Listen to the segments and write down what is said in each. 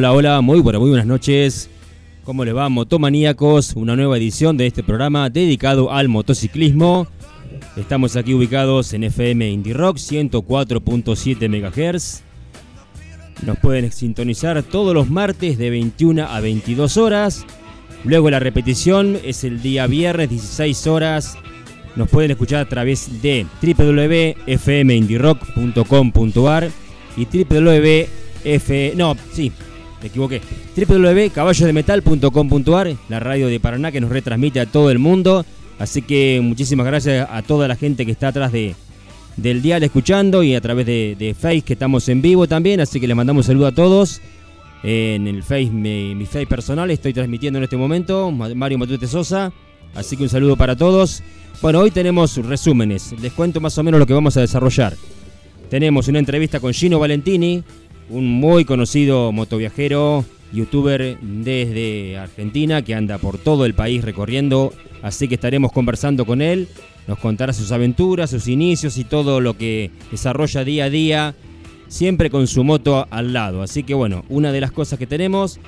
Hola, hola, muy, buenas, muy buenas noches. ¿Cómo le va, motomaníacos? Una nueva edición de este programa dedicado al motociclismo. Estamos aquí ubicados en FM Indie Rock 104.7 MHz. Nos pueden sintonizar todos los martes de 21 a 22 horas. Luego la repetición es el día viernes 16 horas. Nos pueden escuchar a través de www.fmindirock.com.ar y www.f... No, sí, me equivoqué. www.caballodemetal.com.ar, la radio de Paraná que nos retransmite a todo el mundo. Así que muchísimas gracias a toda la gente que está atrás de, del dial escuchando y a través de, de Face que estamos en vivo también. Así que les mandamos un saludo a todos. En el Face, mi, mi Face personal, estoy transmitiendo en este momento, Mario Matute Sosa. Así que un saludo para todos. Bueno, hoy tenemos resúmenes. Les cuento más o menos lo que vamos a desarrollar. Tenemos una entrevista con Gino Valentini, un muy conocido motoviajero, youtuber desde Argentina que anda por todo el país recorriendo, así que estaremos conversando con él, nos contará sus aventuras, sus inicios y todo lo que desarrolla día a día, siempre con su moto al lado. Así que bueno, una de las cosas que tenemos,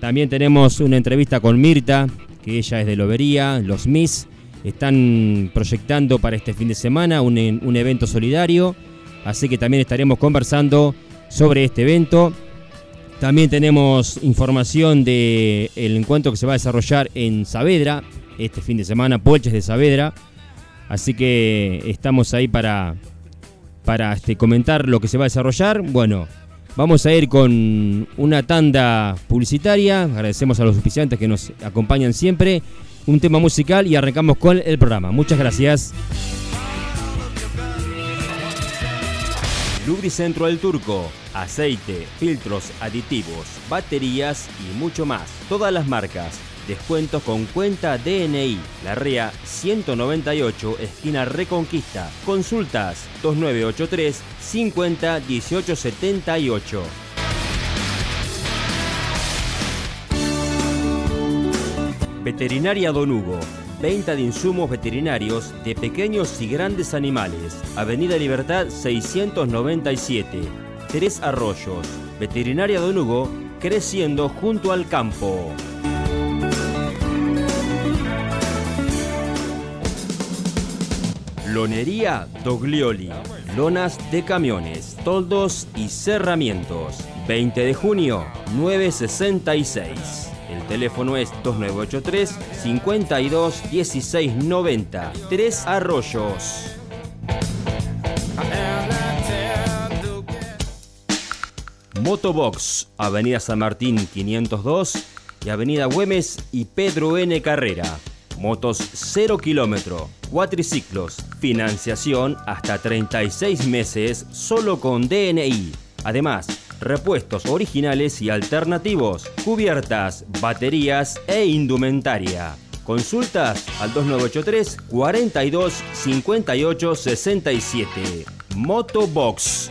también tenemos una entrevista con Mirta, que ella es de Lobería, los Miss, están proyectando para este fin de semana un, un evento solidario, así que también estaremos conversando sobre este evento. También tenemos información del el encuentro que se va a desarrollar en Saavedra este fin de semana, Polches de Saavedra. Así que estamos ahí para, para este, comentar lo que se va a desarrollar. Bueno, vamos a ir con una tanda publicitaria. Agradecemos a los oficiantes que nos acompañan siempre. Un tema musical y arrancamos con el programa. Muchas gracias. Lubricentro del Turco aceite, filtros, aditivos, baterías y mucho más. Todas las marcas. Descuentos con cuenta DNI. La REA 198, esquina Reconquista. Consultas 2983 50 18 78. Veterinaria Don Hugo. Venta de insumos veterinarios de pequeños y grandes animales. Avenida Libertad 697 Tres Arroyos. Veterinaria Don Hugo, creciendo junto al campo. Lonería Doglioli. Lonas de camiones, toldos y cerramientos. 20 de junio, 966. El teléfono es 2983 52 16 90. Tres Arroyos. Motobox, Avenida San Martín 502 y Avenida Güemes y Pedro N. Carrera. Motos 0 kilómetro, cuatriciclos, financiación hasta 36 meses solo con DNI. Además, repuestos originales y alternativos, cubiertas, baterías e indumentaria. Consultas al 2983 42 58 67. Motobox.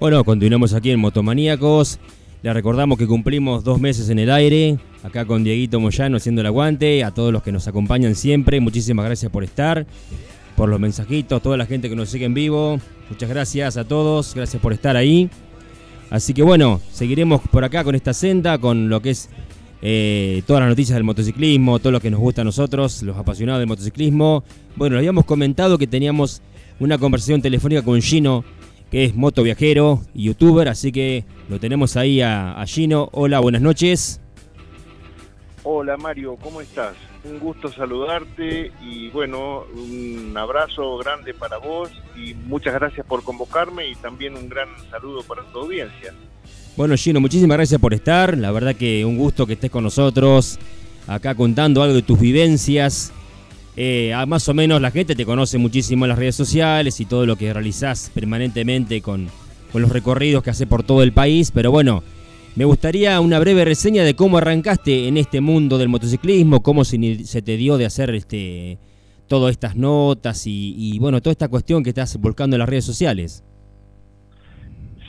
Bueno, continuamos aquí en Motomaníacos. Le recordamos que cumplimos dos meses en el aire, acá con Dieguito Moyano haciendo el aguante, a todos los que nos acompañan siempre, muchísimas gracias por estar, por los mensajitos, toda la gente que nos sigue en vivo, muchas gracias a todos, gracias por estar ahí. Así que bueno, seguiremos por acá con esta senda, con lo que es eh, todas las noticias del motociclismo, todo lo que nos gusta a nosotros, los apasionados del motociclismo. Bueno, habíamos comentado que teníamos una conversación telefónica con Gino que es moto viajero y youtuber, así que lo tenemos ahí a, Gino. Hola, buenas noches. Hola Mario, ¿cómo estás? Un gusto saludarte y bueno, un abrazo grande para vos y muchas gracias por convocarme y también un gran saludo para tu audiencia. Bueno Gino, muchísimas gracias por estar, la verdad que un gusto que estés con nosotros, acá contando algo de tus vivencias eh, más o menos la gente te conoce muchísimo en las redes sociales y todo lo que realizás permanentemente con, con los recorridos que haces por todo el país, pero bueno, me gustaría una breve reseña de cómo arrancaste en este mundo del motociclismo, cómo se, te dio de hacer este todas estas notas y, bueno, toda esta cuestión que estás volcando en las redes sociales.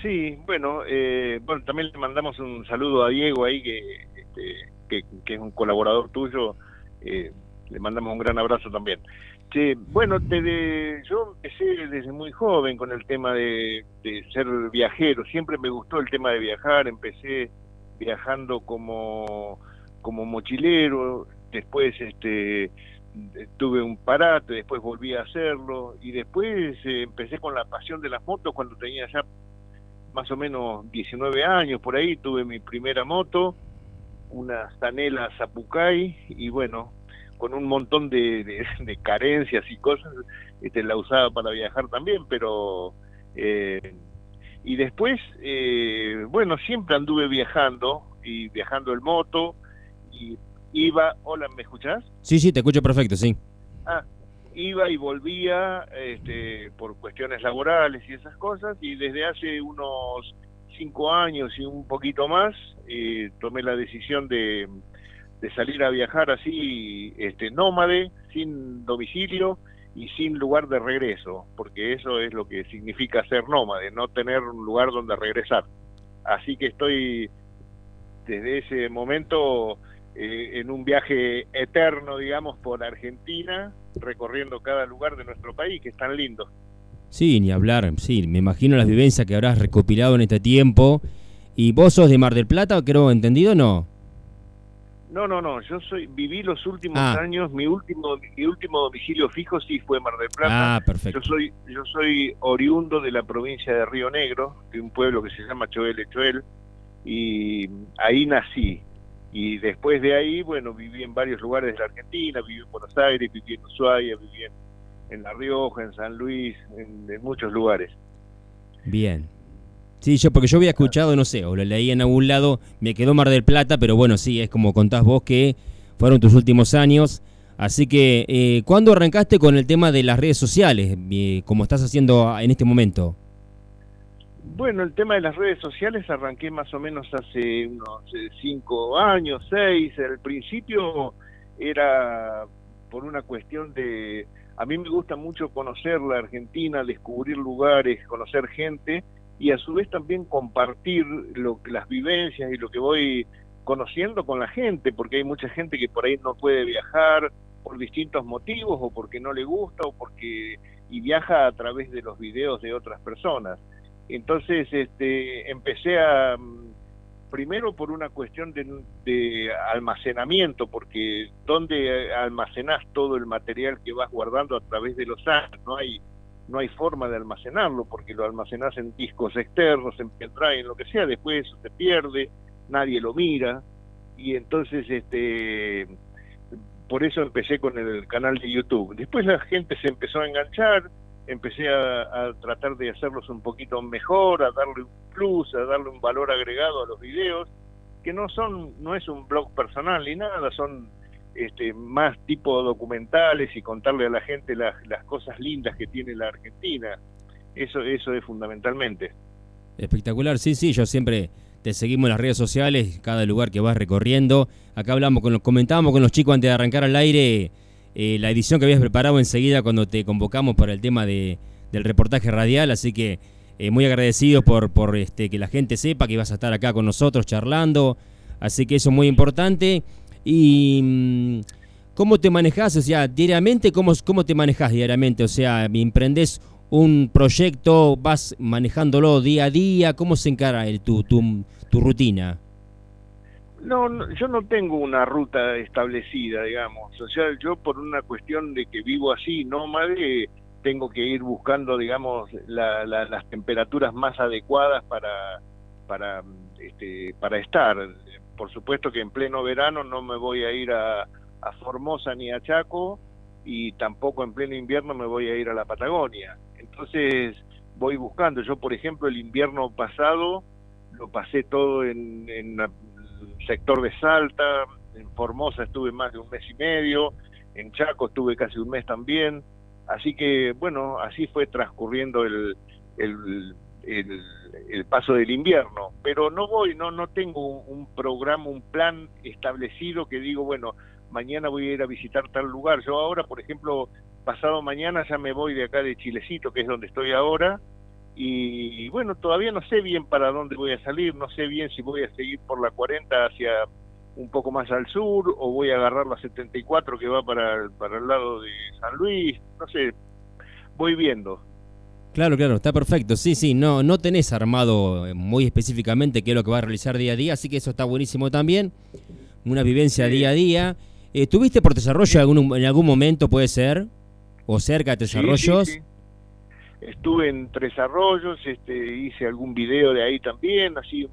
Sí, bueno, eh, también le mandamos un saludo a Diego ahí, que, este, que, es un colaborador tuyo. Eh, le mandamos un gran abrazo también. bueno, desde, yo empecé desde muy joven con el tema de, ser viajero, siempre me gustó el tema de viajar, empecé viajando como, como mochilero, después este tuve un parate, después volví a hacerlo. Y después eh, empecé con la pasión de las motos cuando tenía ya más o menos 19 años, por ahí tuve mi primera moto, una Zanela Zapucay. Y bueno, con un montón de, carencias y cosas, este, la usaba para viajar también, pero... Eh, y después, eh, bueno, siempre anduve viajando y viajando en moto y iba, hola, ¿me escuchás? Sí, sí, te escucho perfecto, sí. Ah, iba y volvía este, por cuestiones laborales y esas cosas y desde hace unos cinco años y un poquito más eh, tomé la decisión de de salir a viajar así este nómade, sin domicilio y sin lugar de regreso, porque eso es lo que significa ser nómade, no tener un lugar donde regresar. Así que estoy desde ese momento eh, en un viaje eterno, digamos, por Argentina, recorriendo cada lugar de nuestro país, que es tan lindo. Sí, ni hablar, sí, me imagino las vivencias que habrás recopilado en este tiempo. ¿Y vos sos de Mar del Plata, creo entendido, no? No, no, no. Yo soy viví los últimos ah. años. Mi último mi último domicilio fijo sí fue Mar del Plata. Ah, perfecto. Yo soy yo soy oriundo de la provincia de Río Negro, de un pueblo que se llama Choel Choel, y ahí nací. Y después de ahí, bueno, viví en varios lugares de la Argentina. Viví en Buenos Aires, viví en Ushuaia, viví en, La Rioja, en San Luis, en muchos lugares. Bien. Sí, yo porque yo había escuchado, no sé, o lo leí en algún lado, me quedó Mar del Plata, pero bueno, sí, es como contás vos que fueron tus últimos años. Así que, eh, ¿cuándo arrancaste con el tema de las redes sociales, eh, como estás haciendo en este momento? Bueno, el tema de las redes sociales arranqué más o menos hace unos eh, cinco años, seis. Al principio era por una cuestión de... A mí me gusta mucho conocer la Argentina, descubrir lugares, conocer gente y a su vez también compartir lo, las vivencias y lo que voy conociendo con la gente, porque hay mucha gente que por ahí no puede viajar por distintos motivos o porque no le gusta o porque y viaja a través de los videos de otras personas. Entonces, este, empecé a mm, primero por una cuestión de, de, almacenamiento, porque donde almacenas todo el material que vas guardando a través de los años, no hay no hay forma de almacenarlo porque lo almacenas en discos externos, en pendrive, en lo que sea, después se pierde, nadie lo mira y entonces este por eso empecé con el canal de YouTube. Después la gente se empezó a enganchar, empecé a, tratar de hacerlos un poquito mejor, a darle un plus, a darle un valor agregado a los videos, que no son, no es un blog personal ni nada, son este, más tipo documentales y contarle a la gente las, cosas lindas que tiene la Argentina. Eso, eso es fundamentalmente. Espectacular, sí, sí, yo siempre te seguimos en las redes sociales, cada lugar que vas recorriendo. Acá hablamos con los, comentábamos con los chicos antes de arrancar al aire eh, la edición que habías preparado enseguida cuando te convocamos para el tema de, del reportaje radial, así que eh, muy agradecidos por, por este, que la gente sepa que vas a estar acá con nosotros charlando. Así que eso es muy importante. Y mm, ¿cómo te manejas? O sea, diariamente, ¿cómo, cómo te manejas diariamente? O sea, ¿emprendes un proyecto, vas manejándolo día a día? ¿Cómo se encara tu, tu, tu rutina? No, yo no tengo una ruta establecida, digamos. O sea, yo por una cuestión de que vivo así, nómade, tengo que ir buscando, digamos, las temperaturas más adecuadas para, para, este, para estar. Por supuesto que en pleno verano no me voy a ir a, Formosa ni a Chaco y tampoco en pleno invierno me voy a ir a la Patagonia. Entonces voy buscando. Yo, por ejemplo, el invierno pasado lo pasé todo en, en sector de Salta, en Formosa estuve más de un mes y medio, en Chaco estuve casi un mes también, así que bueno, así fue transcurriendo el, el, el, paso del invierno, pero no voy, no, no tengo un, programa, un plan establecido que digo, bueno, mañana voy a ir a visitar tal lugar, yo ahora, por ejemplo, pasado mañana ya me voy de acá de Chilecito, que es donde estoy ahora, y, bueno, todavía no sé bien para dónde voy a salir, no sé bien si voy a seguir por la 40 hacia un poco más al sur o voy a agarrar la 74 que va para, para el lado de San Luis, no sé, voy viendo. Claro, claro, está perfecto. Sí, sí, no, no tenés armado muy específicamente qué es lo que va a realizar día a día, así que eso está buenísimo también. Una vivencia día a día. Eh, ¿Tuviste por desarrollo algún, en algún momento, puede ser? ¿O cerca de desarrollos? sí, estuve en Tres Arroyos, este, hice algún video de ahí también, así,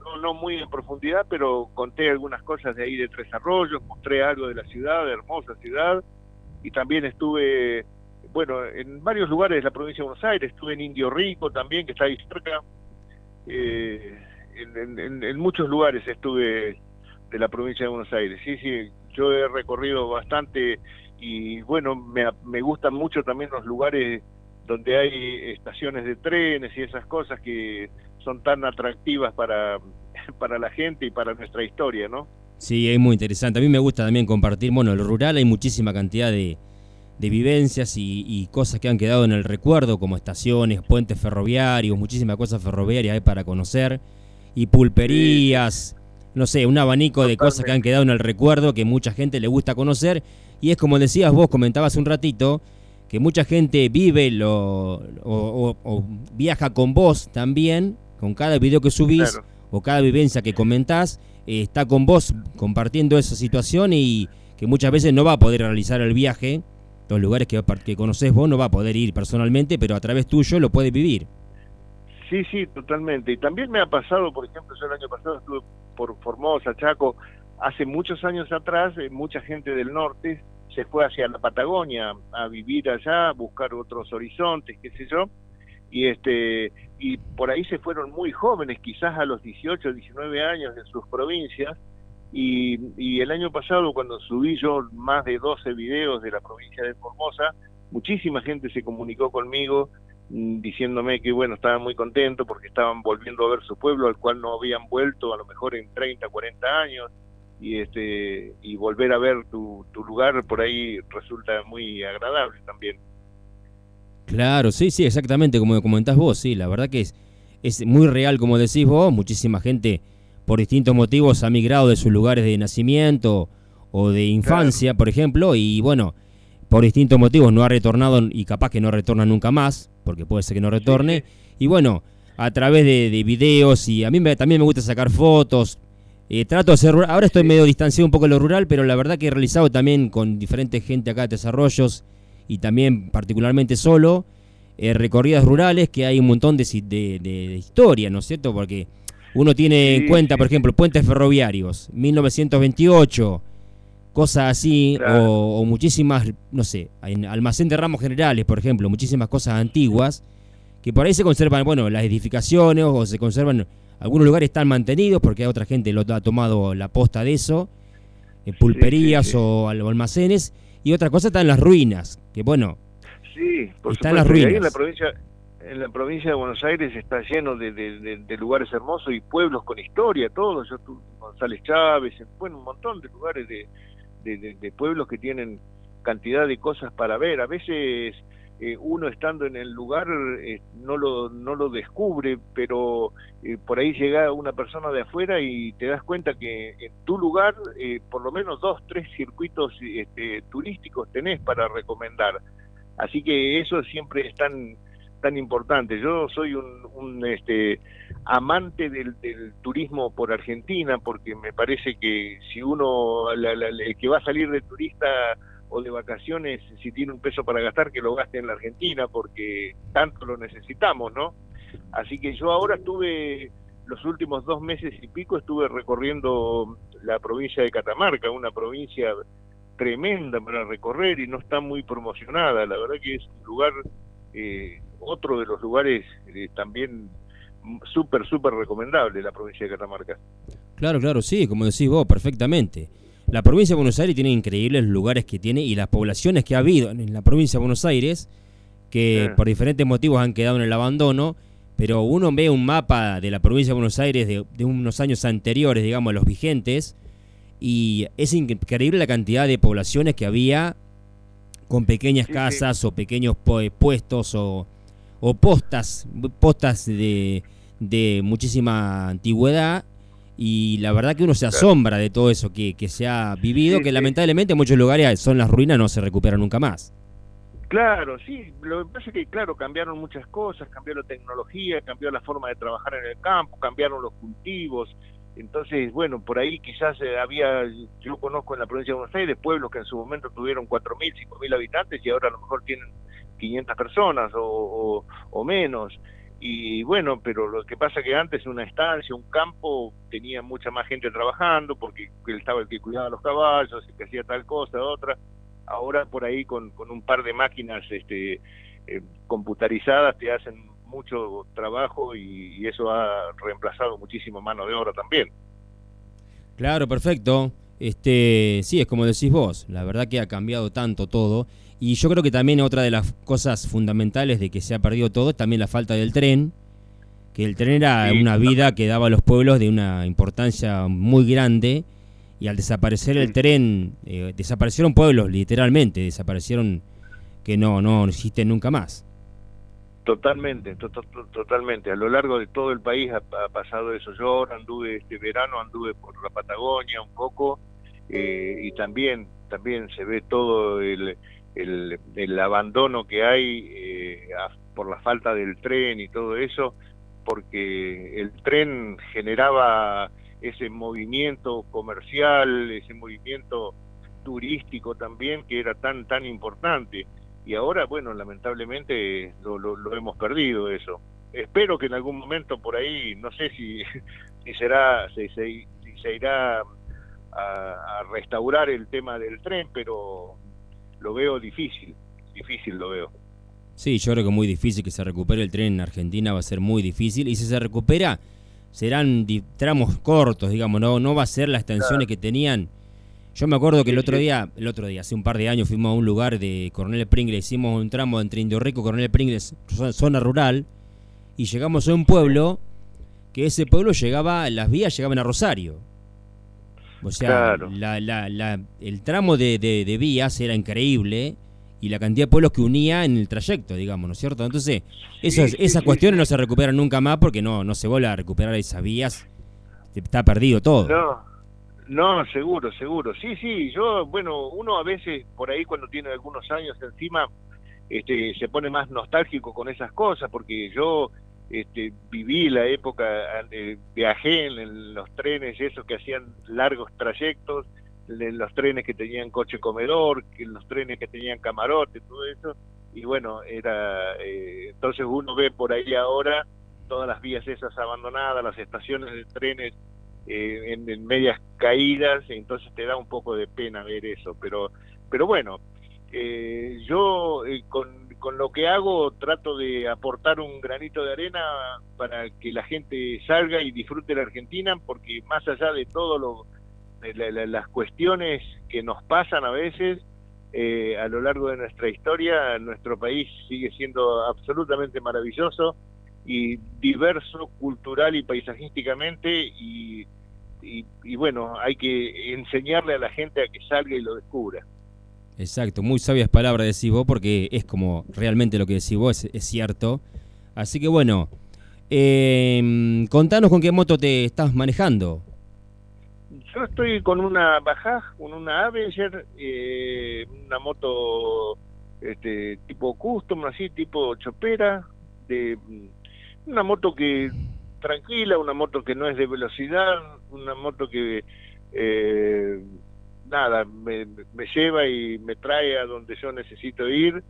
no, no muy en profundidad, pero conté algunas cosas de ahí de Tres Arroyos, mostré algo de la ciudad, de hermosa ciudad, y también estuve, bueno, en varios lugares de la provincia de Buenos Aires, estuve en Indio Rico también, que está ahí cerca, eh, en, muchos lugares estuve de la provincia de Buenos Aires, sí, sí, yo he recorrido bastante y bueno, me, me gustan mucho también los lugares donde hay estaciones de trenes y esas cosas que son tan atractivas para, para la gente y para nuestra historia, ¿no? Sí, es muy interesante. A mí me gusta también compartir, bueno, el rural hay muchísima cantidad de, de vivencias y, cosas que han quedado en el recuerdo, como estaciones, puentes ferroviarios, muchísimas cosas ferroviarias hay para conocer, y pulperías, no sé, un abanico de cosas que han quedado en el recuerdo que mucha gente le gusta conocer, y es como decías vos, comentabas un ratito, que mucha gente vive lo, o, viaja con vos también, con cada video que subís o cada vivencia que comentás, eh, está con vos compartiendo esa situación y que muchas veces no va a poder realizar el viaje, los lugares que, que conocés vos no va a poder ir personalmente, pero a través tuyo lo puede vivir. Sí, sí, totalmente. Y también me ha pasado, por ejemplo, yo el año pasado estuve por Formosa, Chaco, hace muchos años atrás, eh, mucha gente del norte se fue hacia la Patagonia a vivir allá, a buscar otros horizontes, qué sé yo, y este y por ahí se fueron muy jóvenes, quizás a los 18, 19 años en sus provincias, y, y el año pasado cuando subí yo más de 12 videos de la provincia de Formosa, muchísima gente se comunicó conmigo mm, diciéndome que bueno, estaban muy contentos porque estaban volviendo a ver su pueblo al cual no habían vuelto a lo mejor en 30, 40 años, y este y volver a ver tu, tu lugar por ahí resulta muy agradable también. Claro, sí, sí, exactamente como comentás vos, sí, la verdad que es, es muy real como decís vos, muchísima gente por distintos motivos ha migrado de sus lugares de nacimiento o de infancia, por ejemplo, y bueno, por distintos motivos no ha retornado y capaz que no retorna nunca más, porque puede ser que no retorne, y bueno, a través de, de videos y a mí me, también me gusta sacar fotos, eh, trato de hacer, ahora estoy medio distanciado un poco de lo rural, pero la verdad que he realizado también con diferente gente acá de desarrollos y también particularmente solo, eh, recorridas rurales que hay un montón de, de, historia, ¿no es cierto? Porque uno tiene en cuenta, por ejemplo, puentes ferroviarios, 1928, cosas así, o, o, muchísimas, no sé, en almacén de ramos generales, por ejemplo, muchísimas cosas antiguas, que por ahí se conservan, bueno, las edificaciones o se conservan algunos lugares están mantenidos porque otra gente lo ha tomado la posta de eso, en eh, pulperías O, almacenes, y otra cosa está en las ruinas, que bueno, sí, está en las ruinas. en la provincia en la provincia de Buenos Aires está lleno de, lugares hermosos y pueblos con historia, todos. Yo estuve en González Chávez, bueno, un montón de lugares de, pueblos que tienen cantidad de cosas para ver. A veces eh, uno estando en el lugar eh, no, lo, no lo descubre, pero eh, por ahí llega una persona de afuera y te das cuenta que en tu lugar por lo menos dos, tres circuitos este, turísticos tenés para recomendar. Así que eso siempre es tan, tan importante. Yo soy un, este, amante del, turismo por Argentina porque me parece que si uno, el que va a salir de turista o de vacaciones, si tiene un peso para gastar, que lo gaste en la Argentina, porque tanto lo necesitamos, ¿no? Así que yo ahora estuve, los últimos dos meses y pico, estuve recorriendo la provincia de Catamarca, una provincia tremenda para recorrer y no está muy promocionada. La verdad que es un lugar, eh, otro de los lugares eh, también súper, súper recomendable, la provincia de Catamarca. Claro, claro, sí, como decís vos, perfectamente. La provincia de Buenos Aires tiene increíbles lugares que tiene y las poblaciones que ha habido en la provincia de Buenos Aires, que por diferentes motivos han quedado en el abandono, pero uno ve un mapa de la provincia de Buenos Aires de, unos años anteriores, digamos, los vigentes, y es increíble la cantidad de poblaciones que había con pequeñas casas o pequeños puestos o, postas, postas de, de muchísima antigüedad y la verdad que uno se asombra de todo eso que, que se ha vivido, que lamentablemente en muchos lugares son las ruinas, no se recuperan nunca más. Claro, sí, lo que pasa es que, claro, cambiaron muchas cosas, cambió la tecnología, cambió la forma de trabajar en el campo, cambiaron los cultivos, entonces, bueno, por ahí quizás eh, había, yo conozco en la provincia de Buenos Aires pueblos que en su momento tuvieron 4.000, 5.000 habitantes y ahora a lo mejor tienen 500 personas o, o menos. Y bueno, pero lo que pasa que antes una estancia, un campo, tenía mucha más gente trabajando porque estaba el que cuidaba los caballos, el que hacía tal cosa, otra. Ahora por ahí con, con un par de máquinas este, eh, computarizadas te hacen mucho trabajo y, y, eso ha reemplazado muchísimo mano de obra también. Claro, perfecto. Este, sí, es como decís vos, la verdad que ha cambiado tanto todo y yo creo que también otra de las cosas fundamentales de que se ha perdido todo es también la falta del tren, que el tren era una vida que daba a los pueblos de una importancia muy grande y al desaparecer el tren, eh, desaparecieron pueblos literalmente, desaparecieron que no, no existen nunca más. Totalmente, totalmente. A lo largo de todo el país ha, pasado eso. Yo ahora anduve este verano, anduve por la Patagonia un poco eh, y también, también se ve todo el, el, abandono que hay eh, por la falta del tren y todo eso, porque el tren generaba ese movimiento comercial, ese movimiento turístico también que era tan tan importante. Y ahora bueno lamentablemente lo, lo, hemos perdido eso. Espero que en algún momento por ahí no sé si, si será si, se irá a, restaurar el tema del tren pero lo veo difícil, difícil lo veo. Sí, yo creo que muy difícil que se recupere el tren en Argentina, va a ser muy difícil. Y si se recupera, serán tramos cortos, digamos, no, no va a ser las extensiones que tenían. Yo me acuerdo que el otro día, el otro día, hace un par de años, fuimos a un lugar de Coronel Pringles, hicimos un tramo entre Indio Rico y Coronel Pringles, zona rural, y llegamos a un pueblo que ese pueblo llegaba, las vías llegaban a Rosario. O sea, el tramo de, vías era increíble y la cantidad de pueblos que unía en el trayecto, digamos, ¿no es cierto? Entonces, esas, cuestiones no se recuperan nunca más porque no, no se vuelve a recuperar esas vías. Está perdido todo. No, no, seguro, seguro. Sí, sí, yo, bueno, uno a veces por ahí cuando tiene algunos años encima, este, se pone más nostálgico con esas cosas porque yo este, viví la época, eh, viajé en, los trenes esos que hacían largos trayectos, en los trenes que tenían coche comedor, en los trenes que tenían camarote, todo eso, y bueno, era, eh, entonces uno ve por ahí ahora todas las vías esas abandonadas, las estaciones de trenes eh, en, medias caídas, entonces te da un poco de pena ver eso, pero, pero bueno, yo con con lo que hago trato de aportar un granito de arena para que la gente salga y disfrute la Argentina, porque más allá de todo de las cuestiones que nos pasan a veces eh, a lo largo de nuestra historia, nuestro país sigue siendo absolutamente maravilloso y diverso cultural y paisajísticamente y, y bueno, hay que enseñarle a la gente a que salga y lo descubra. Exacto, muy sabias palabras decís vos porque es como realmente lo que decís vos es, cierto. Así que bueno, eh, contanos con qué moto te estás manejando. Yo estoy con una Bajaj, con una Avenger, eh, una moto este tipo custom, así tipo chopera, de una moto que tranquila, una moto que no es de velocidad, una moto que eh, nada, me, lleva y me trae a donde yo necesito ir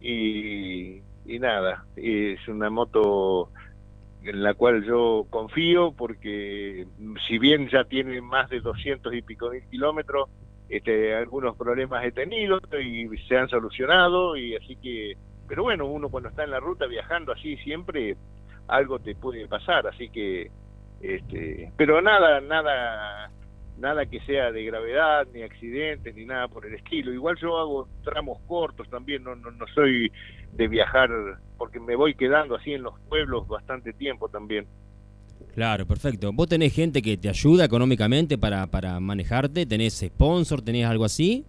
y, y nada, es una moto en la cual yo confío porque si bien ya tiene más de 200 y pico mil kilómetros, este, algunos problemas he tenido y se han solucionado y así que, pero bueno, uno cuando está en la ruta viajando así siempre algo te puede pasar, así que, este, pero nada, nada, nada que sea de gravedad, ni accidentes, ni nada por el estilo. Igual yo hago tramos cortos también, no, no, no soy de viajar, porque me voy quedando así en los pueblos bastante tiempo también. Claro, perfecto. ¿Vos tenés gente que te ayuda económicamente para, para manejarte? ¿Tenés sponsor? ¿Tenés algo así?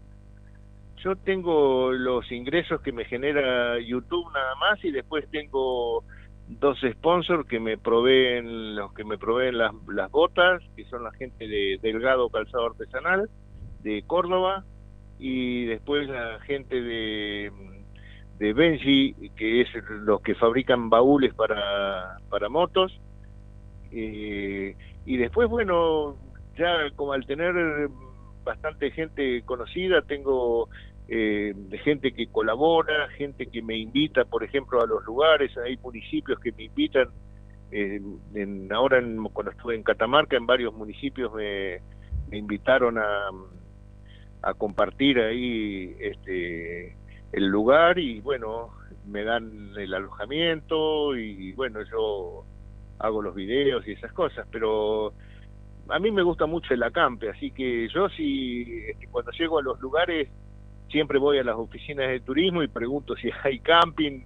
Yo tengo los ingresos que me genera YouTube nada más y después tengo dos sponsors que me proveen los que me proveen las, las botas que son la gente de Delgado Calzado Artesanal de Córdoba y después la gente de de Benji que es los que fabrican baúles para, para motos. Eh, y después bueno ya como al tener bastante gente conocida tengo eh, de gente que colabora, gente que me invita, por ejemplo, a los lugares, hay municipios que me invitan, en, ahora cuando estuve en Catamarca, en varios municipios me, invitaron a, a compartir ahí este el lugar y bueno, me dan el alojamiento y bueno, yo hago los videos y esas cosas, pero a mí me gusta mucho el acampe, así que yo si este, cuando llego a los lugares siempre voy a las oficinas de turismo y pregunto si hay camping,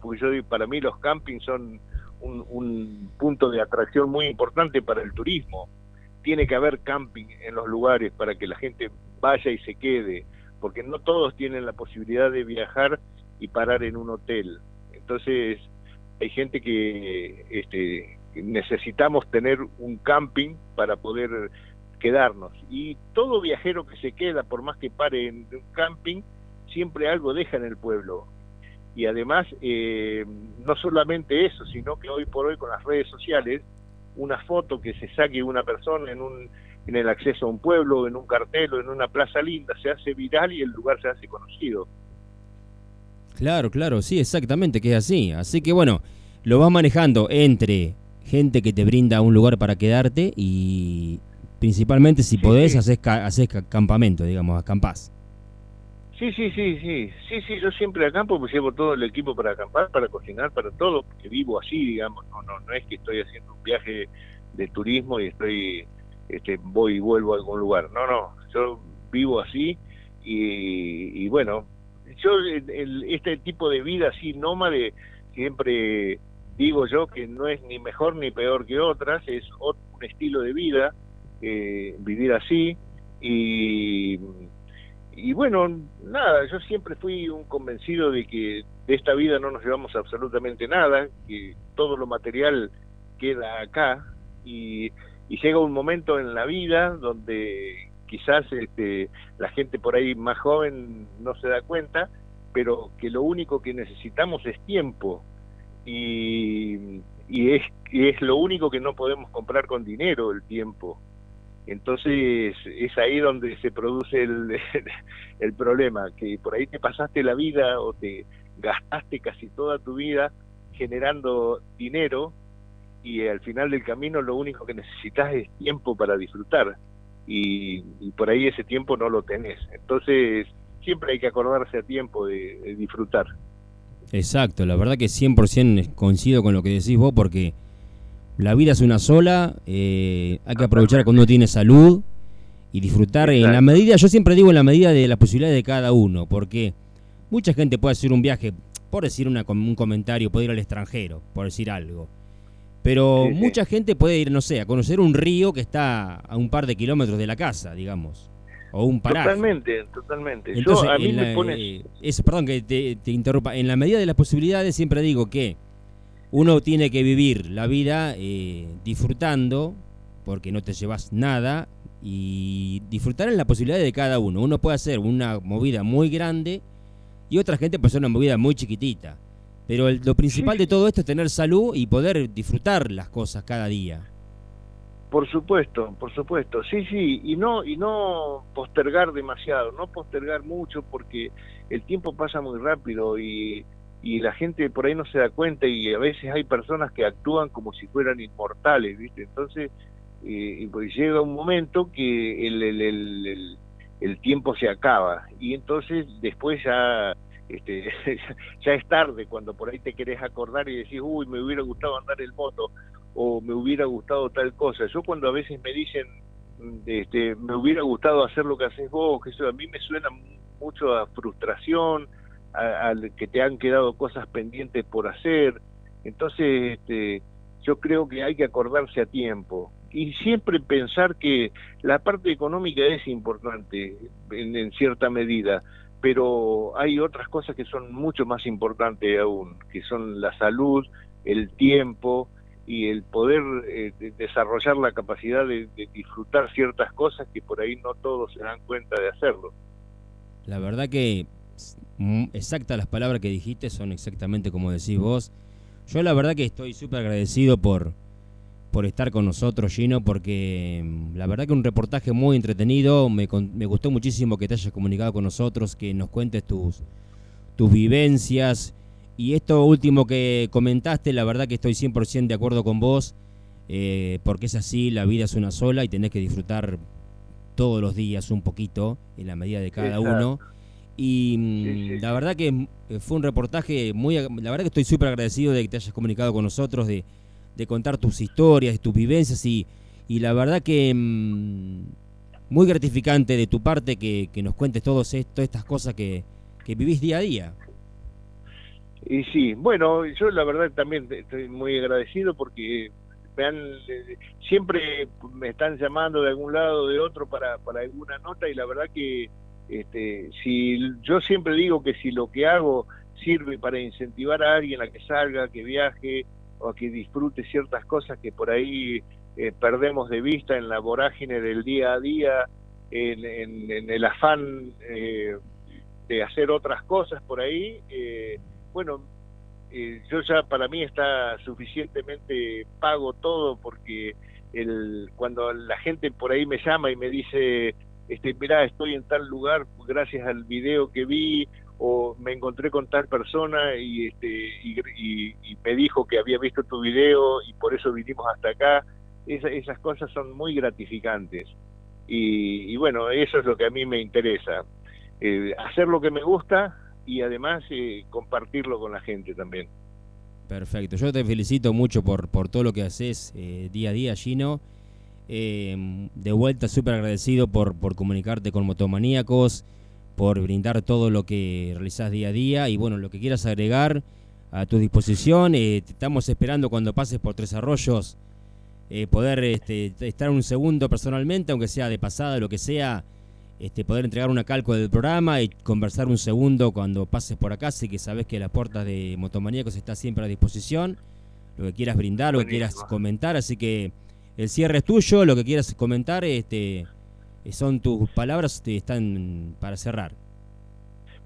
porque yo para mí los campings son un, punto de atracción muy importante para el turismo. Tiene que haber camping en los lugares para que la gente vaya y se quede, porque no todos tienen la posibilidad de viajar y parar en un hotel. Entonces, hay gente que este, necesitamos tener un camping para poder quedarnos. Y todo viajero que se queda, por más que pare en un camping, siempre algo deja en el pueblo. Y además, eh, no solamente eso, sino que hoy por hoy con las redes sociales, una foto que se saque una persona en un en el acceso a un pueblo, en un cartel o en una plaza linda, se hace viral y el lugar se hace conocido. Claro, claro, sí, exactamente, que es así. Así que bueno, lo vas manejando entre gente que te brinda un lugar para quedarte y, Principalmente si podés, Haces, campamento, digamos, acampás. Sí, sí, sí, sí, sí, sí, yo siempre acampo, pues llevo todo el equipo para acampar, para cocinar, para todo, porque vivo así, digamos, no, no, no es que estoy haciendo un viaje de turismo y estoy, este, voy y vuelvo a algún lugar, no, no, yo vivo así y, bueno, yo este tipo de vida así nómade siempre digo yo que no es ni mejor ni peor que otras, es un estilo de vida vivir así. Y, y bueno, nada, yo siempre fui un convencido de que de esta vida no nos llevamos absolutamente nada, que todo lo material queda acá. Y, y llega un momento en la vida donde quizás este, la gente por ahí más joven no se da cuenta, pero que lo único que necesitamos es tiempo. Y, y es, es lo único que no podemos comprar con dinero, el tiempo. Entonces es ahí donde se produce el, el, problema, que por ahí te pasaste la vida o te gastaste casi toda tu vida generando dinero y al final del camino lo único que necesitas es tiempo para disfrutar y, por ahí ese tiempo no lo tenés. Entonces siempre hay que acordarse a tiempo de, de disfrutar. Exacto, la verdad que 100% coincido con lo que decís vos porque la vida es una sola, eh, hay que aprovechar cuando uno tiene salud y disfrutar en la medida, yo siempre digo en la medida de la posibilidad de cada uno, porque mucha gente puede hacer un viaje, por decir una, un comentario, puede ir al extranjero, por decir algo. Pero mucha gente puede ir, no sé, a conocer un río que está a un par de kilómetros de la casa, digamos. o un paraje. Totalmente, totalmente. Entonces, a mí me eh, perdón que te, interrumpa. En la medida de las posibilidades siempre digo que uno tiene que vivir la vida eh, disfrutando, porque no te llevas nada, y disfrutar en la posibilidad de cada uno. Uno puede hacer una movida muy grande y otra gente puede hacer una movida muy chiquitita. Pero lo principal de todo esto es tener salud y poder disfrutar las cosas cada día. Por supuesto, por supuesto, sí, sí, y no y no postergar demasiado, no postergar mucho porque el tiempo pasa muy rápido y, y la gente por ahí no se da cuenta y a veces hay personas que actúan como si fueran inmortales, ¿viste? Entonces, eh, pues llega un momento que el, el, el, tiempo se acaba y entonces después ya este, ya es tarde cuando por ahí te querés acordar y decís, uy, me hubiera gustado andar el moto o me hubiera gustado tal cosa. Yo cuando a veces me dicen, este, me hubiera gustado hacer lo que haces vos, que eso a mí me suena mucho a frustración, a, que te han quedado cosas pendientes por hacer. Entonces, este, yo creo que hay que acordarse a tiempo y siempre pensar que la parte económica es importante en cierta medida, pero hay otras cosas que son mucho más importantes aún, que son la salud, el tiempo y el poder eh, desarrollar la capacidad de, disfrutar ciertas cosas que por ahí no todos se dan cuenta de hacerlo. La verdad que exactas las palabras que dijiste son exactamente como decís vos. Yo la verdad que estoy súper agradecido por, por estar con nosotros, Gino, porque mm, la verdad que un reportaje muy entretenido, me, me, gustó muchísimo que te hayas comunicado con nosotros, que nos cuentes tus, tus vivencias. Y esto último que comentaste, la verdad que estoy 100% de acuerdo con vos, eh, porque es así, la vida es una sola y tenés que disfrutar todos los días un poquito, en la medida de cada uno. Y mm, la verdad que eh, fue un reportaje muy... La verdad que estoy súper agradecido de que te hayas comunicado con nosotros, de de contar tus historias, tus vivencias y, y la verdad que mm, muy gratificante de tu parte que, nos cuentes todas estas cosas que, que vivís día a día. Y sí, bueno, yo la verdad también estoy muy agradecido porque me han, eh, siempre me están llamando de algún lado o de otro para, para alguna nota y la verdad que este, si yo siempre digo que si lo que hago sirve para incentivar a alguien a que salga, que viaje, o a que disfrute ciertas cosas que por ahí eh, perdemos de vista en la vorágine del día a día, en, el afán eh, de hacer otras cosas por ahí, eh, bueno, yo ya para mí está suficientemente pago todo porque el, cuando la gente por ahí me llama y me dice, este, mirá, estoy en tal lugar gracias al video que vi o me encontré con tal persona y, este, y, me dijo que había visto tu video y por eso vinimos hasta acá. esas cosas son muy gratificantes. Y, bueno, eso es lo que a mí me interesa. Eh, hacer lo que me gusta y además eh, compartirlo con la gente también. Perfecto, yo te felicito mucho por, por todo lo que haces eh, día a día, Gino. De vuelta, súper agradecido por, por comunicarte con Motomaníacos por brindar todo lo que realizás día a día. Y bueno, lo que quieras agregar a tu disposición. Eh, estamos esperando cuando pases por Tres Arroyos eh, poder este, estar un segundo personalmente, aunque sea de pasada, lo que sea, este, poder entregar una calco del programa y conversar un segundo cuando pases por acá, así que sabes que las puertas de Motomaníacos está siempre a disposición, lo que quieras brindar, lo que quieras comentar, así que el cierre es tuyo, lo que quieras comentar, este eh, son tus palabras, te están para cerrar.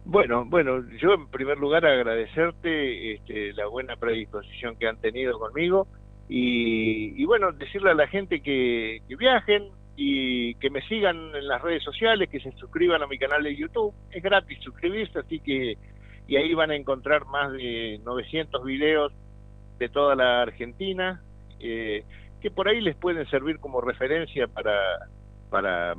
Bueno, bueno, yo en primer lugar agradecerte este, la buena predisposición que han tenido conmigo y, bueno, decirle a la gente que, viajen y que me sigan en las redes sociales, que se suscriban a mi canal de YouTube. Es gratis suscribirse, así que y ahí van a encontrar más de 900 videos de toda la Argentina, eh, que por ahí les pueden servir como referencia para para,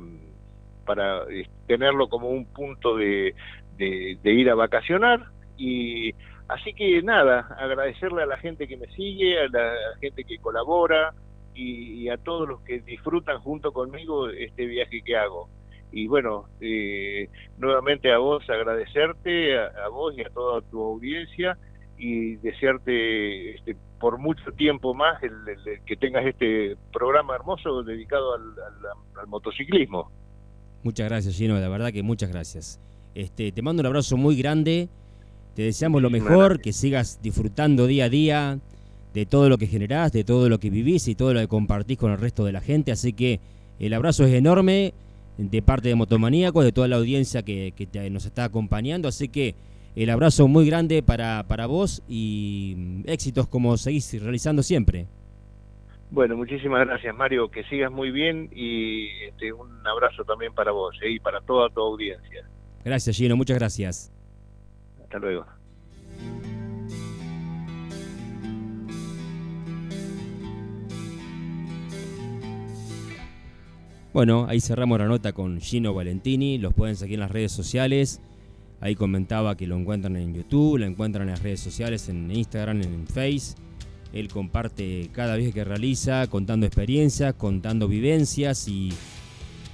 para eh, tenerlo como un punto de, de, ir a vacacionar y así que nada, agradecerle a la gente que me sigue, a la gente que colabora y, a todos los que disfrutan junto conmigo este viaje que hago. Y bueno, eh, nuevamente a vos agradecerte, a, vos y a toda tu audiencia y desearte este, por mucho tiempo más el, que tengas este programa hermoso dedicado al, motociclismo. Muchas gracias, Gino, de verdad que muchas gracias. Este, te mando un abrazo muy grande. Te deseamos lo mejor, que sigas disfrutando día a día de todo lo que generás, de todo lo que vivís y todo lo que compartís con el resto de la gente. Así que el abrazo es enorme de parte de Motomaníacos, de toda la audiencia que, nos está acompañando. Así que el abrazo muy grande para, para vos y éxitos como seguís realizando siempre. Bueno, muchísimas gracias Mario, que sigas muy bien y este, un abrazo también para vos ¿eh? y para toda tu audiencia. Gracias Gino, muchas gracias. Hasta luego. Bueno, ahí cerramos la nota con Gino Valentini, los pueden seguir en las redes sociales. Ahí comentaba que lo encuentran en YouTube, lo encuentran en las redes sociales, en Instagram, en Face. Él comparte cada vez que realiza, contando experiencias, contando vivencias y,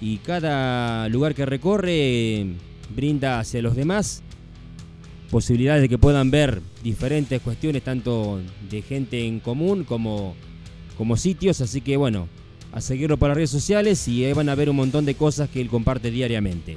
y cada lugar que recorre brinda hacia los demás posibilidades de que puedan ver diferentes cuestiones, tanto de gente en común como, como sitios. Así que bueno, a seguirlo por las redes sociales y ahí van a ver un montón de cosas que él comparte diariamente.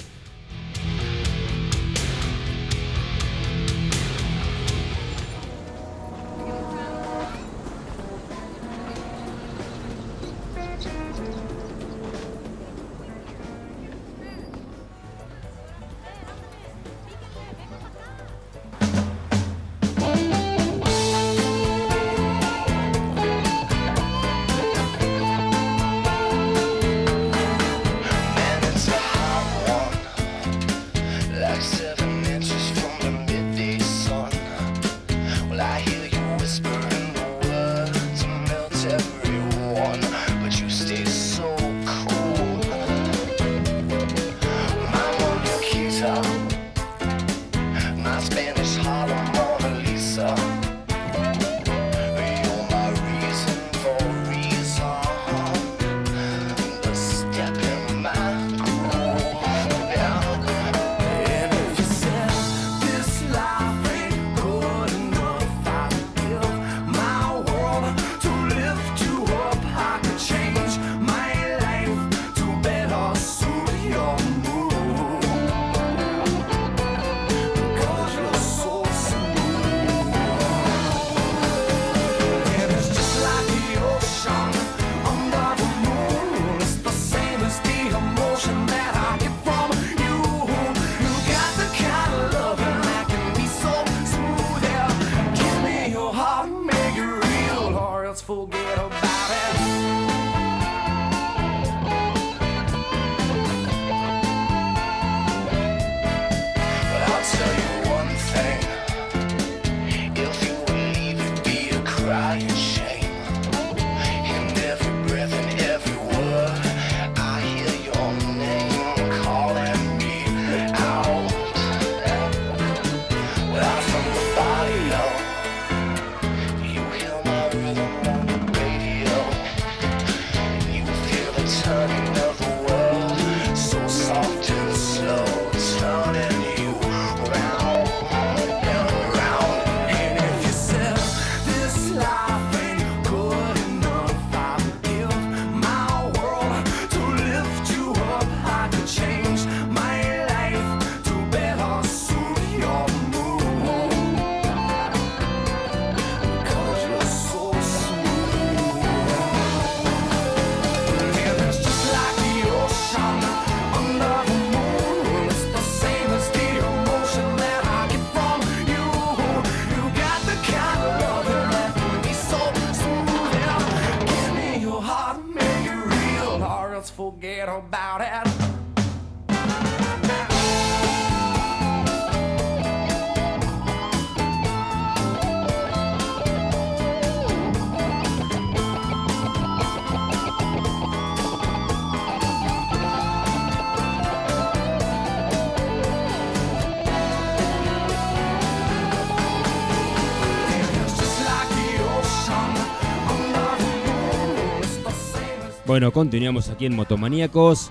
Bueno, continuamos aquí en Motomaníacos.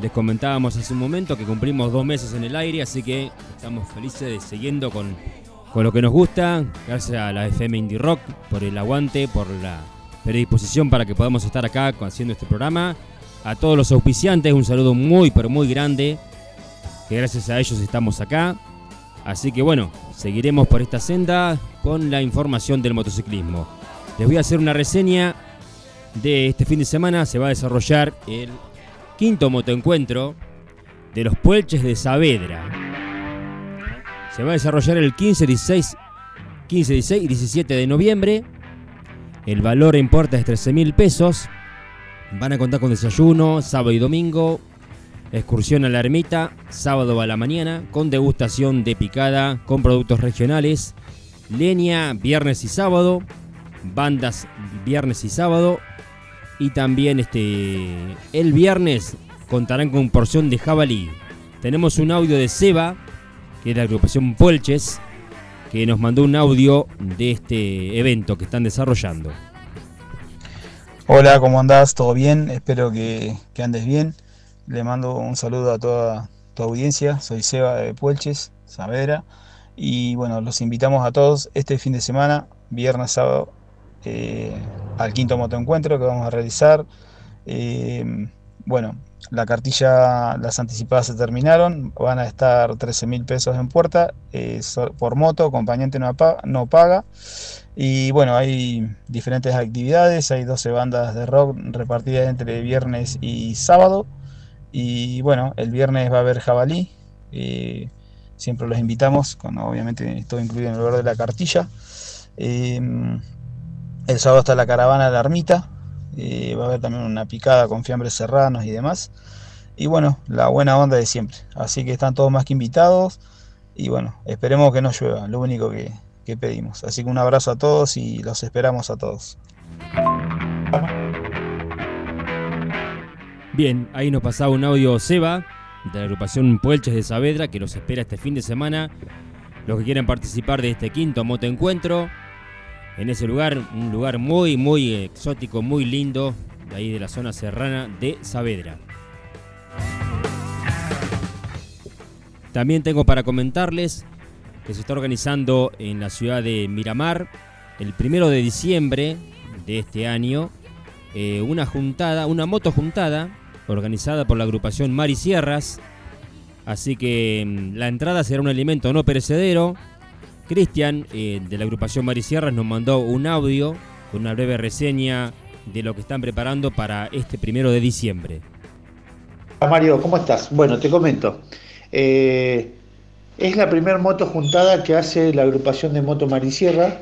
Les comentábamos hace un momento que cumplimos dos meses en el aire, así que estamos felices de siguiendo con, con lo que nos gusta. Gracias a la FM Indie Rock por el aguante, por la predisposición para que podamos estar acá haciendo este programa. a todos los auspiciantes, un saludo muy pero muy grande, que gracias a ellos estamos acá. Así que bueno, seguiremos por esta senda con la información del motociclismo. Les voy a hacer una reseña de este fin de semana. Se va a desarrollar el quinto motoencuentro de los Puelches de Saavedra. Se va a desarrollar el 15, 16, 15, 16 y 17 de noviembre. El valor en puerta es 13 mil pesos. Van a contar con desayuno, sábado y domingo. Excursión a la ermita, sábado a la mañana, con degustación de picada, con productos regionales. Leña, viernes y sábado. Bandas, viernes y sábado. Y también este, el viernes contarán con porción de jabalí. Tenemos un audio de Seba, que es la agrupación Puelches, que nos mandó un audio de este evento que están desarrollando. Hola, ¿cómo andás? ¿Todo bien? Espero que, andes bien. Le mando un saludo a toda tu audiencia. Soy Seba de Puelches, Saavedra. Y bueno, los invitamos a todos este fin de semana, viernes, sábado, eh, al quinto motoencuentro que vamos a realizar. Eh, bueno, la cartilla, las anticipadas se terminaron, van a estar 13 mil pesos en puerta eh, por moto, acompañante no, no paga. Y bueno, hay diferentes actividades, hay 12 bandas de rock repartidas entre viernes y sábado. Y bueno, el viernes va a haber jabalí. Eh, siempre los invitamos, con, obviamente todo incluido en el lugar de la cartilla. Em, el sábado está la caravana de la ermita. Eh, va a haber también una picada con fiambres serranos y demás. Y bueno, la buena onda de siempre. Así que están todos más que invitados. Y bueno, esperemos que no llueva. Lo único que, pedimos. Así que un abrazo a todos y los esperamos a todos. Bien, ahí nos pasaba un audio Seba de la agrupación Puelches de Saavedra que los espera este fin de semana. Los que quieran participar de este quinto moto encuentro en ese lugar, un lugar muy, muy exótico, muy lindo, de ahí de la zona serrana de Saavedra. También tengo para comentarles que se está organizando en la ciudad de Miramar el primero de diciembre de este año eh, una juntada, una moto juntada organizada por la agrupación Mar y Sierras. Así que mm, la entrada será un alimento no perecedero. Cristian eh, de la agrupación Mar y Sierras nos mandó un audio con una breve reseña de lo que están preparando para este primero de diciembre. Mario, ¿cómo estás? Bueno, te comento. Eh, es la primera moto juntada que hace la agrupación de Moto Marisierra,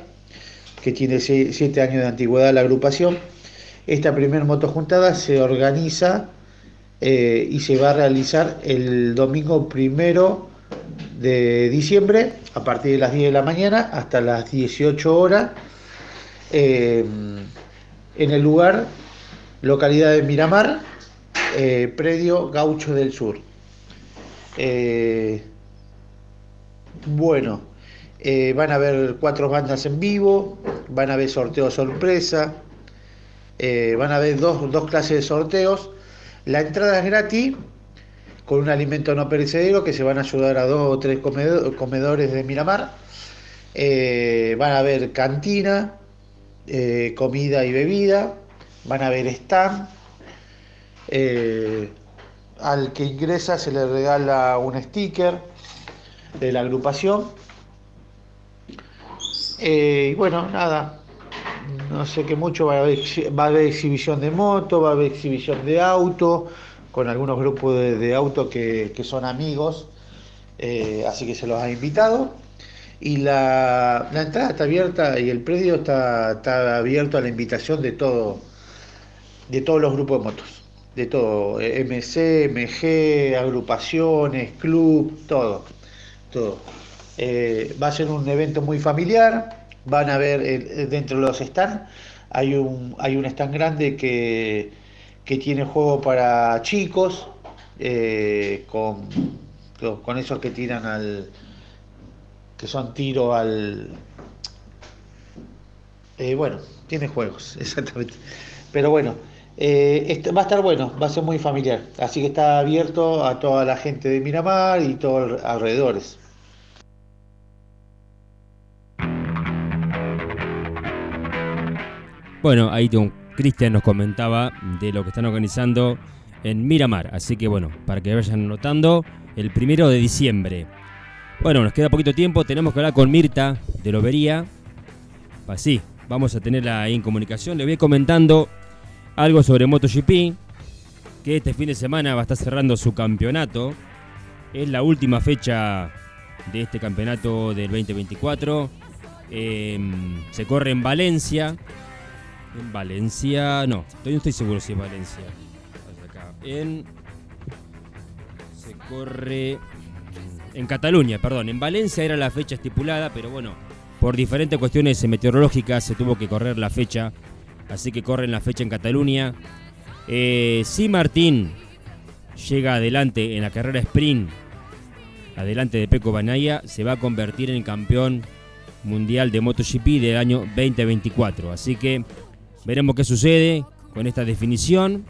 que tiene siete años de antigüedad la agrupación. Esta primera moto juntada se organiza eh, y se va a realizar el domingo primero de diciembre a partir de las 10 de la mañana hasta las 18 horas eh, en el lugar, localidad de Miramar, eh, predio Gaucho del Sur. Bueno, eh, van a haber cuatro bandas en vivo, van a haber sorteos sorpresa, van a haber dos, dos, clases de sorteos. La entrada es gratis, con un alimento no perecedero que se van a ayudar a dos o tres comedores de Miramar. Eh, van a haber cantina, comida y bebida, van a haber stand. al que ingresa se le regala un sticker de la agrupación. Eh, y bueno, nada, no sé qué mucho, va a, haber, va a haber exhibición de moto, va a haber exhibición de auto, con algunos grupos de, auto que, son amigos, eh, así que se los ha invitado. Y la, entrada está abierta y el predio está, está, abierto a la invitación de todo, de todos los grupos de motos, de todo, eh, MC, MG, agrupaciones, club, todo todo. Eh, va a ser un evento muy familiar, van a ver dentro de los stands, hay un, hay un stand grande que, tiene juego para chicos, eh, con, con esos que tiran al, que son tiro al... bueno, tiene juegos, exactamente. Pero bueno, este, va a estar bueno, va a ser muy familiar. Así que está abierto a toda la gente de Miramar y todos alrededores. Bueno, ahí Cristian nos comentaba de lo que están organizando en Miramar. Así que bueno, para que vayan notando, el primero de diciembre. Bueno, nos queda poquito tiempo, tenemos que hablar con Mirta de Lobería. Así, vamos a tenerla ahí en comunicación. Le voy comentando algo sobre MotoGP, que este fin de semana va a estar cerrando su campeonato. Es la última fecha de este campeonato del 2024. Em, se corre en Valencia. En Valencia, no, no estoy seguro si es Valencia. En, se corre en Cataluña, perdón. En Valencia era la fecha estipulada, pero bueno, por diferentes cuestiones meteorológicas se tuvo que correr la fecha. Así que corren la fecha en Cataluña. Eh, si Martín llega adelante en la carrera sprint, adelante de Peco Banaya, se va a convertir en campeón mundial de MotoGP del año 2024. Así que veremos qué sucede con esta definición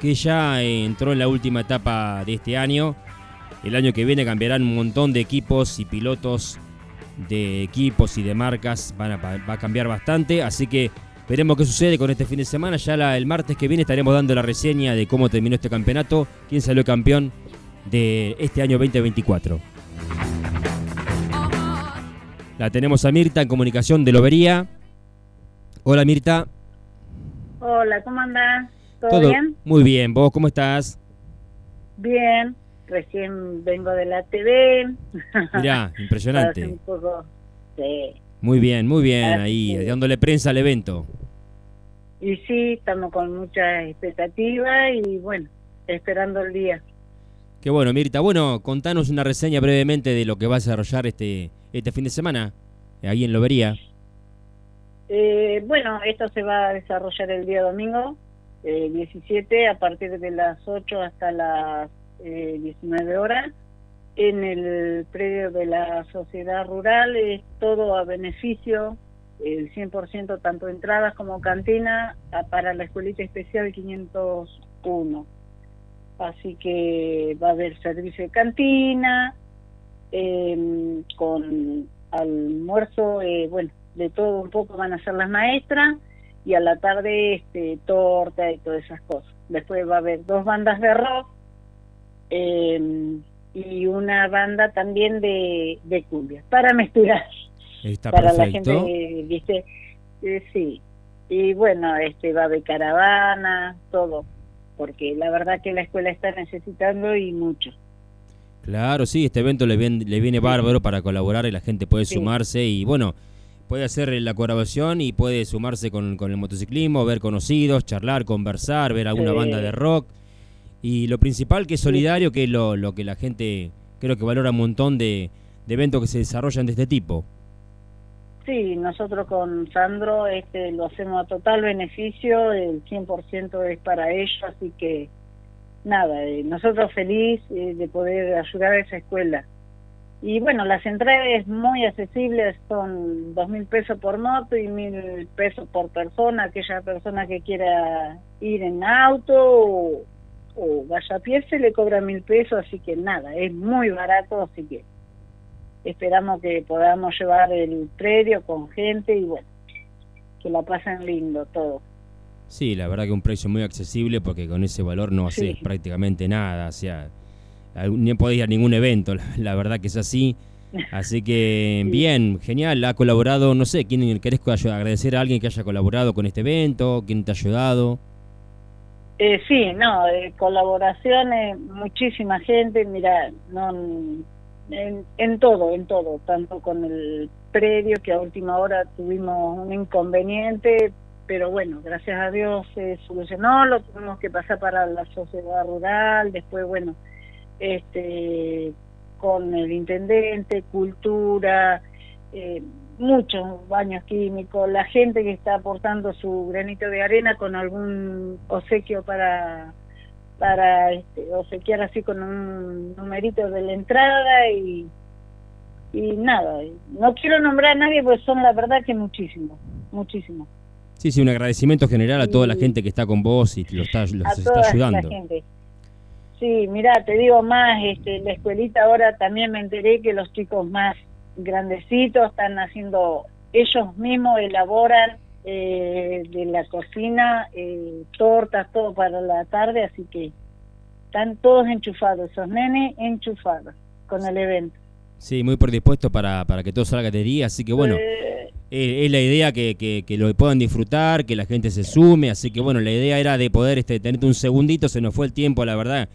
que ya entró en la última etapa de este año. El año que viene cambiarán un montón de equipos y pilotos de equipos y de marcas. Van a, va a cambiar bastante. Así que veremos qué sucede con este fin de semana. Ya el martes que viene estaremos dando la reseña de cómo terminó este campeonato. Quién salió campeón de este año 2024. La tenemos a Mirta en comunicación de Lobería. Hola Mirta. Hola, ¿cómo andás? ¿Todo, bien? Muy bien, ¿vos cómo estás? Bien, recién vengo de la TV. Mirá, impresionante. Muy bien, muy bien, ahí, dándole prensa al evento. Y sí, estamos con mucha expectativa y bueno, esperando el día. Qué bueno, Mirta. Bueno, contanos una reseña brevemente de lo que va a desarrollar este, este fin de semana, ahí en Lobería. Eh, bueno, esto se va a desarrollar el día domingo, 17, eh, a partir de las 8 hasta las 19 eh, horas, en el predio de la sociedad rural. Es todo a beneficio, el 100% tanto entradas como cantina, para la escuelita especial 501. Así que va a haber servicio de cantina, eh, con almuerzo, eh, bueno, de todo un poco van a ser las maestras y a la tarde este, torta y todas esas cosas. Después va a haber dos bandas de rock em, y una banda también de, de cumbia, para mezclar. Está para la gente, viste, eh, sí. Y bueno, este va a haber caravana, todo, porque la verdad que la escuela está necesitando y mucho. Claro, sí, este evento le viene, le viene bárbaro para colaborar y la gente puede sumarse y bueno, puede hacer la colaboración y puede sumarse con, el motociclismo, ver conocidos, charlar, conversar, ver alguna banda de rock. Y lo principal que es solidario, que es lo, lo que la gente creo que valora un montón de, de eventos que se desarrollan de este tipo. Sí, nosotros con Sandro este, lo hacemos a total beneficio, el 100% es para ellos, así que nada, eh, nosotros feliz eh, de poder ayudar a esa escuela. Y bueno, las entradas muy accesibles son dos mil pesos por moto y mil pesos por persona, aquella persona que quiera ir en auto o, vaya a pie se le cobra mil pesos, así que nada, es muy barato, así que esperamos que podamos llevar el predio con gente y bueno, que la pasen lindo todo. Sí, la verdad que un precio muy accesible porque con ese valor no haces prácticamente nada, o sea, ni podés ir a ningún evento, la, verdad que es así. Así que bien, genial, ha colaborado, no sé, ¿quién querés agradecer a alguien que haya colaborado con este evento? ¿Quién te ha ayudado? Eh, sí, no, eh, colaboraciones, muchísima gente, mira, no, en, en todo, en todo, tanto con el predio que a última hora tuvimos un inconveniente, pero bueno, gracias a Dios se solucionó, lo tuvimos que pasar para la sociedad rural, después bueno, este con el intendente, cultura, eh, muchos baños químicos, la gente que está aportando su granito de arena con algún obsequio para para este, obsequiar así con un numerito de la entrada y y nada, no quiero nombrar a nadie porque son la verdad que muchísimos, muchísimos. Sí, sí, un agradecimiento general a toda la gente que está con vos y lo está, los está ayudando. Sí, mira, te digo más, este, la escuelita ahora también me enteré que los chicos más grandecitos están haciendo, ellos mismos elaboran eh, de la cocina, eh, tortas, todo para la tarde, así que están todos enchufados, esos nenes enchufados con el evento. Sí, muy por dispuesto para, para que todo salga de día, así que bueno, Eh, es la idea que, que, que lo puedan disfrutar, que la gente se sume, así que bueno, la idea era de poder este, tenerte un segundito, se nos fue el tiempo, la verdad,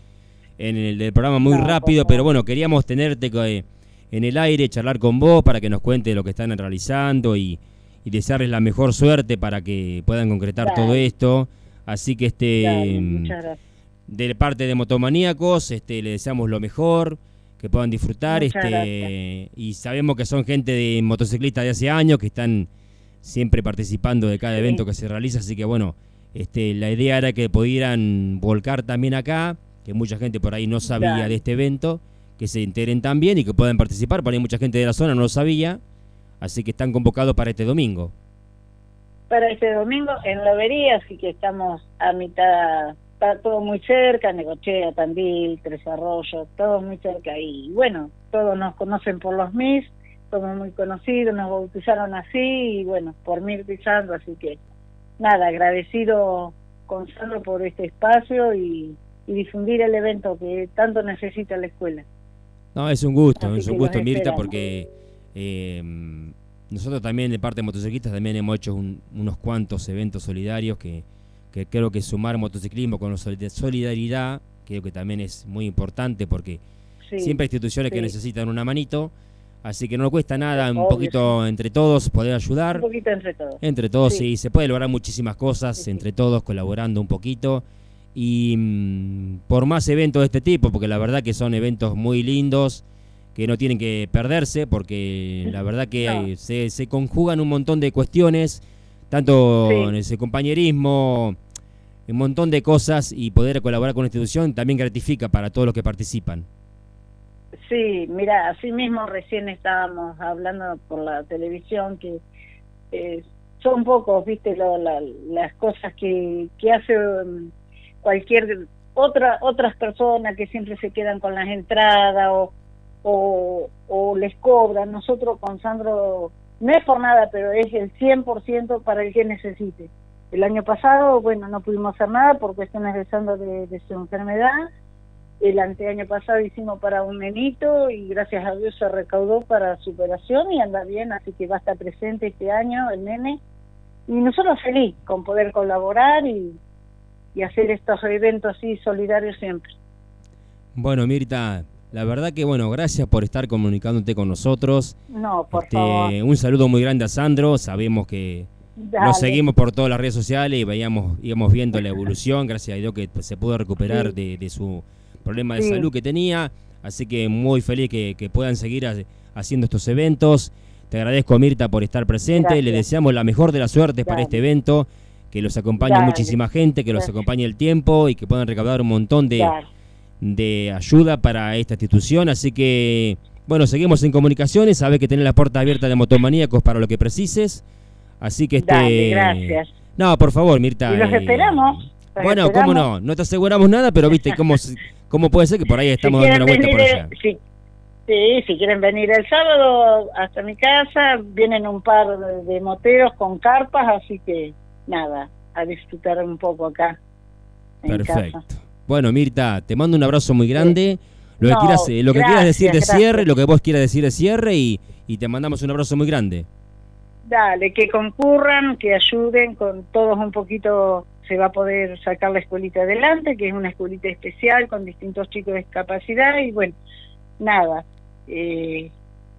en el del programa muy No, rápido, pero bueno, queríamos tenerte eh, en el aire, charlar con vos para que nos cuente lo que están realizando y, y desearles la mejor suerte para que puedan concretar todo esto. Así que este de parte de Motomaníacos, este, le deseamos lo mejor, que puedan disfrutar, Muchas este, y sabemos que son gente de motociclistas de hace años que están siempre participando de cada Sí. evento que se realiza, así que bueno, este, la idea era que pudieran volcar también acá, que mucha gente por ahí no sabía de este evento, que se enteren también y que puedan participar, por ahí mucha gente de la zona no lo sabía, así que están convocados para este domingo. Para este domingo en Lobería, así que estamos a mitad, está todo muy cerca, Negochea, Tandil, Tres Arroyos, todo muy cerca. Y bueno, todos nos conocen por los MIS, somos muy conocidos, nos bautizaron así y bueno, por Mirta y Sandro, así que nada, agradecido con Sandro por este espacio y, y difundir el evento que tanto necesita la escuela. No, es un gusto, Así es un gusto, Mirta, porque eh, nosotros también de parte de motociclistas también hemos hecho un- unos cuantos eventos solidarios que, que creo que sumar motociclismo con la solid- solidaridad creo que también es muy importante porque Sí, siempre hay instituciones que necesitan una manito, así que no cuesta nada, un poquito entre todos poder un ayudar. poquito entre todos. Entre todos, sí. Se puede lograr muchísimas cosas, entre todos, colaborando un poquito. Y mm, por más eventos de este tipo, porque la verdad que son eventos muy lindos, que no tienen que perderse, porque la verdad que No. hay- se, se conjugan un montón de cuestiones, tanto Sí. en ese compañerismo, un montón de cosas, y poder colaborar con una institución también gratifica para todos los que participan. Sí, mira, así mismo recién estábamos hablando por la televisión que eh, son pocos, viste, lo- la- las cosas que, que hace um, cualquier otra otras personas que siempre se quedan con las entradas o, o, les cobran. Nosotros con Sandro no es por nada, pero es el 100% para el que necesite. El año pasado, bueno, no pudimos hacer nada por cuestiones de Sandro de, de su enfermedad el anteaño pasado hicimos para un nenito y gracias a Dios se recaudó para su operación y anda bien, así que va a estar presente este año el nene. Y nosotros feliz con poder colaborar y, y hacer estos eventos así solidarios siempre. Bueno, Mirta, la verdad que, bueno, gracias por estar comunicándote con nosotros. No, por Este, favor. Un saludo muy grande a Sandro. Sabemos que dale. nos seguimos por todas las redes sociales y veíamos, íbamos viendo la evolución. Gracias a Dios que se pudo recuperar Sí. de, de su problema de Sí. salud que tenía. Así que muy feliz que, que puedan seguir ha- haciendo estos eventos. Te agradezco, Mirta, por estar presente. Gracias. Le deseamos la mejor de las suertes para este evento. Que los acompañe muchísima gente, que los acompañe el tiempo y que puedan recaudar un montón de, de ayuda para esta institución. Así que, bueno, seguimos en comunicaciones. Sabes que tenés la puerta abierta de Motomaníacos para lo que precises. Así que este. Dale, gracias. No, por favor, Mirta. Y los eh, esperamos. Los Bueno, esperamos. cómo no. No te aseguramos nada, pero viste cómo, cómo puede ser que por ahí Si estamos dando una vuelta venir por allá. sí, sí, si quieren venir el sábado hasta mi casa, vienen un par de, de moteros con carpas, así que nada, a disfrutar un poco acá. En Perfecto. casa. Bueno, Mirta, te mando un abrazo muy grande. Lo que, quieras, eh, lo que quieras decir de cierre, lo que vos quieras decir de cierre y, y te mandamos un abrazo muy grande. Dale, que concurran, que ayuden, con todos un poquito se va a poder sacar la escuelita adelante, que es una escuelita especial con distintos chicos de discapacidad y bueno, nada, eh,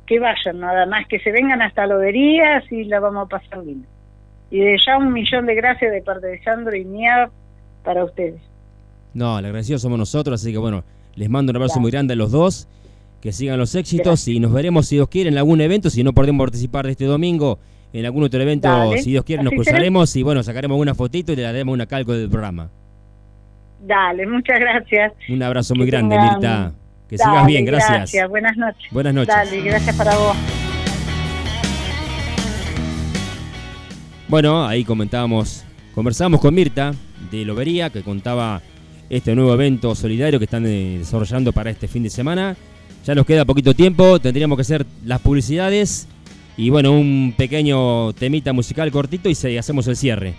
que vayan, nada más que se vengan hasta Loderías y la vamos a pasar bien. Y de ya un millón de gracias de parte de Sandro y mía para ustedes. No, el agradecido somos nosotros, así que bueno, les mando un abrazo muy grande a los dos. Que sigan los éxitos Gracias. y nos veremos si Dios quiere en algún evento. Si no podemos participar de este domingo, en algún otro evento, Dale. si Dios quiere, nos Así será. cruzaremos y bueno, sacaremos una fotito y le daremos una calco del programa. Dale, muchas gracias. Un abrazo muy grande, tengan- Mirta. Que Dale, sigas bien, gracias. Buenas noches. Buenas noches. Dale, gracias para vos. Bueno, ahí comentábamos, conversábamos con Mirta de Lobería, que contaba este nuevo evento solidario que están eh, desarrollando para este fin de semana. Ya nos queda poquito tiempo, tendríamos que hacer las publicidades Y bueno, un pequeño temita musical cortito y hacemos el cierre.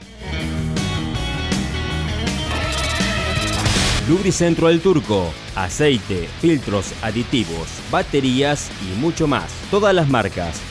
Lubricentro del Turco, aceite, filtros, aditivos, baterías y mucho más. Todas las marcas.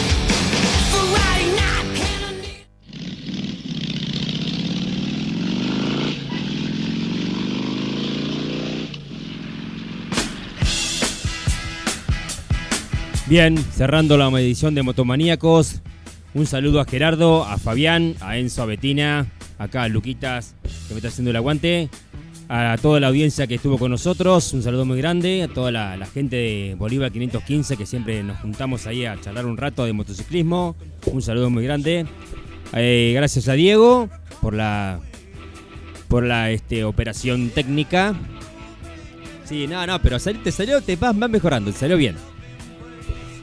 Bien, cerrando la edición de Motomaníacos. Un saludo a Gerardo, a Fabián, a Enzo, a Betina, acá a Luquitas, que me está haciendo el aguante. A toda la audiencia que estuvo con nosotros, un saludo muy grande. A toda la, gente de Bolívar 515, que siempre nos juntamos ahí a charlar un rato de motociclismo. Un saludo muy grande. Eh, gracias a Diego por la por la este, operación técnica. Sí, no, no, pero te salió, te vas, vas mejorando, te salió bien.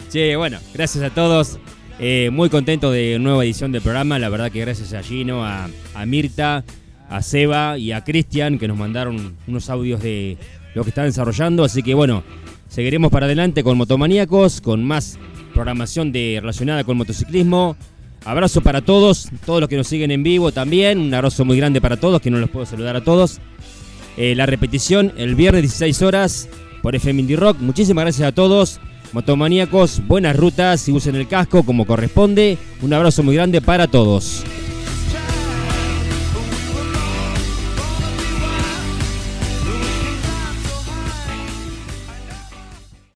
Sí, bueno, gracias a todos. Eh, muy contento de nueva edición del programa. La verdad que gracias a Gino, a, Mirta, a Seba y a Cristian que nos mandaron unos audios de lo que están desarrollando. Así que bueno, seguiremos para adelante con Motomaníacos, con más programación de, relacionada con motociclismo. Abrazo para todos, todos los que nos siguen en vivo también. Un abrazo muy grande para todos, que no los puedo saludar a todos. Eh, la repetición el viernes 16 horas por FM Indie Rock. Muchísimas gracias a todos. Motomaníacos, buenas rutas y usen el casco como corresponde. Un abrazo muy grande para todos.